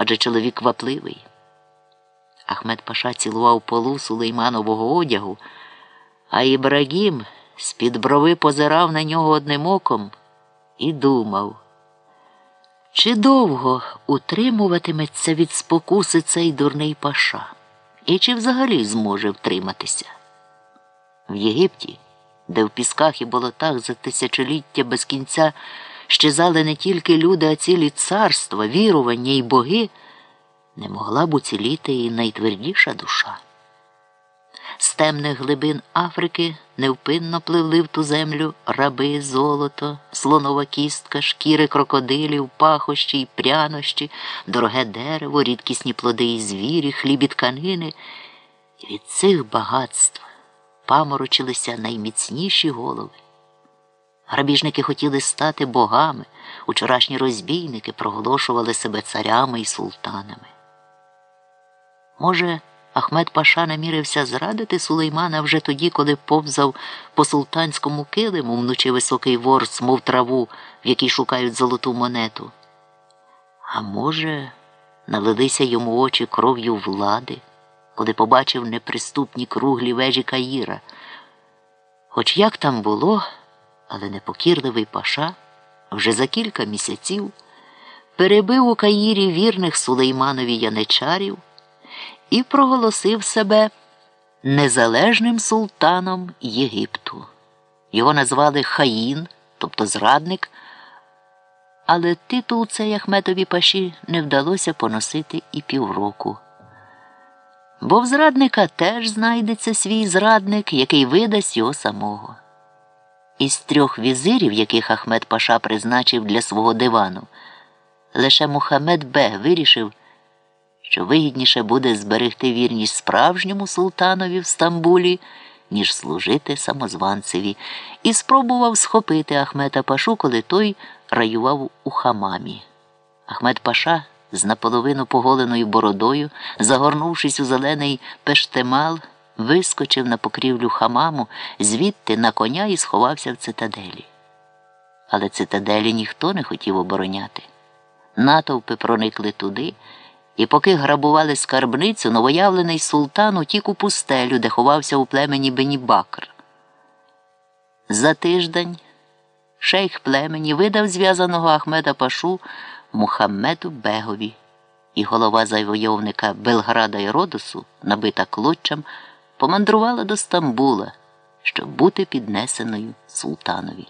адже чоловік квапливий. Ахмед Паша цілував полу сулейманового одягу, а Ібрагім з-під брови позирав на нього одним оком і думав, чи довго утримуватиметься від спокуси цей дурний паша, і чи взагалі зможе втриматися? В Єгипті, де в пісках і болотах за тисячоліття без кінця щезали не тільки люди, а цілі царства, вірування і боги не могла б уціліти і найтвердіша душа. З темних глибин Африки невпинно пливли в ту землю раби, золото, слонова кістка, шкіри крокодилів, пахощі й прянощі, дороге дерево, рідкісні плоди і звірі, хліб і тканини. І від цих багатств паморочилися найміцніші голови. Грабіжники хотіли стати богами, учорашні розбійники проголошували себе царями і султанами. Може, Ахмед Паша намірився зрадити сулеймана вже тоді, коли повзав по султанському килиму, вночі високий ворс, мов траву, в якій шукають золоту монету. А може, налилися йому очі кров'ю влади, коли побачив неприступні круглі вежі Каїра. Хоч як там було, але непокірливий паша вже за кілька місяців перебив у Каїрі вірних сулейманові яничарів і проголосив себе незалежним султаном Єгипту. Його назвали Хаїн, тобто зрадник, але титул цей Ахметові паші не вдалося поносити і півроку. Бо в зрадника теж знайдеться свій зрадник, який видасть його самого. Із трьох візирів, яких Ахмед Паша призначив для свого дивану, лише Мухаммед Бег вирішив що вигідніше буде зберегти вірність справжньому султанові в Стамбулі, ніж служити самозванцеві, і спробував схопити Ахмета Пашу, коли той раював у хамамі. Ахмед Паша з наполовину поголеною бородою, загорнувшись у зелений пештемал, вискочив на покрівлю хамаму, звідти на коня і сховався в цитаделі. Але цитаделі ніхто не хотів обороняти. Натовпи проникли туди. І поки грабували скарбницю, новоявлений султан утік у пустелю, де ховався у племені Бенібакр. За тиждень шейх племені видав зв'язаного Ахмеда Пашу Мухаммеду Бегові, і голова завойовника Белграда і Родосу, набита клочем, помандрувала до Стамбула, щоб бути піднесеною султанові.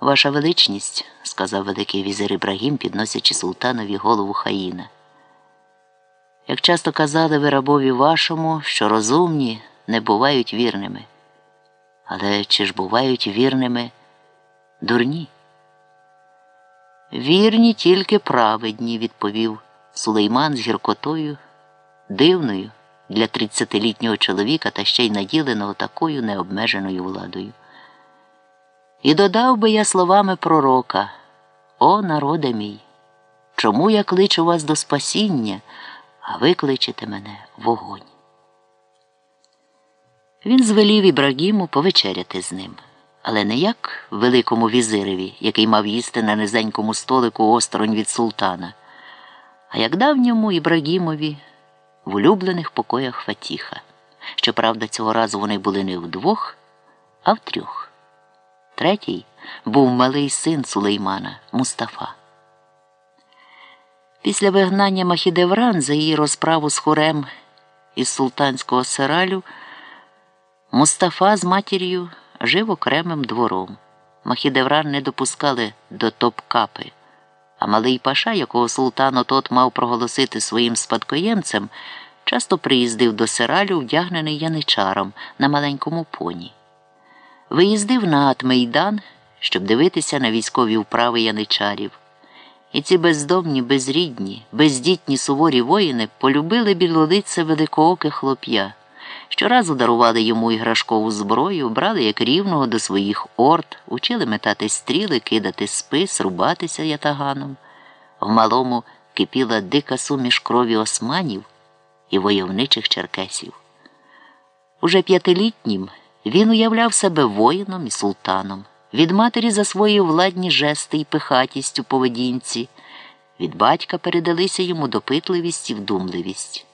Ваша величність, сказав великий візир Ібрагім, підносячи султанові голову хаїна. Як часто казали ви рабові вашому, що розумні не бувають вірними. Але чи ж бувають вірними дурні? Вірні тільки праведні, відповів сулейман з гіркотою, дивною для тридцятилітнього чоловіка та ще й наділеного такою необмеженою владою. І додав би я словами пророка О, народе мій, чому я кличу вас до спасіння, а ви кличете мене вогонь? Він звелів Ібрагіму повечеряти з ним, але не як великому візиреві, який мав їсти на низенькому столику осторонь від султана, а як давньому Ібрагімові в улюблених покоях Фатіха. Щоправда, цього разу вони були не вдвох, а в трьох. Третій був малий син Сулеймана Мустафа. Після вигнання Махідевран за її розправу з хорем із султанського сиралю Мустафа з матір'ю жив окремим двором. Махідевран не допускали до топкапи, а малий паша, якого султан тот мав проголосити своїм спадкоємцем, часто приїздив до сиралю, вдягнений яничаром на маленькому поні виїздив на Атмейдан, щоб дивитися на військові вправи яничарів. І ці бездомні, безрідні, бездітні суворі воїни полюбили білолице великооке хлоп'я. Щоразу дарували йому іграшкову зброю, брали як рівного до своїх орд, учили метати стріли, кидати спис, рубатися ятаганом. В малому кипіла дика суміш крові османів і войовничих черкесів. Уже п'ятилітнім він уявляв себе воїном і султаном, від матері засвоїв владні жести і пихатість у поведінці, Від батька передалися йому допитливість і вдумливість.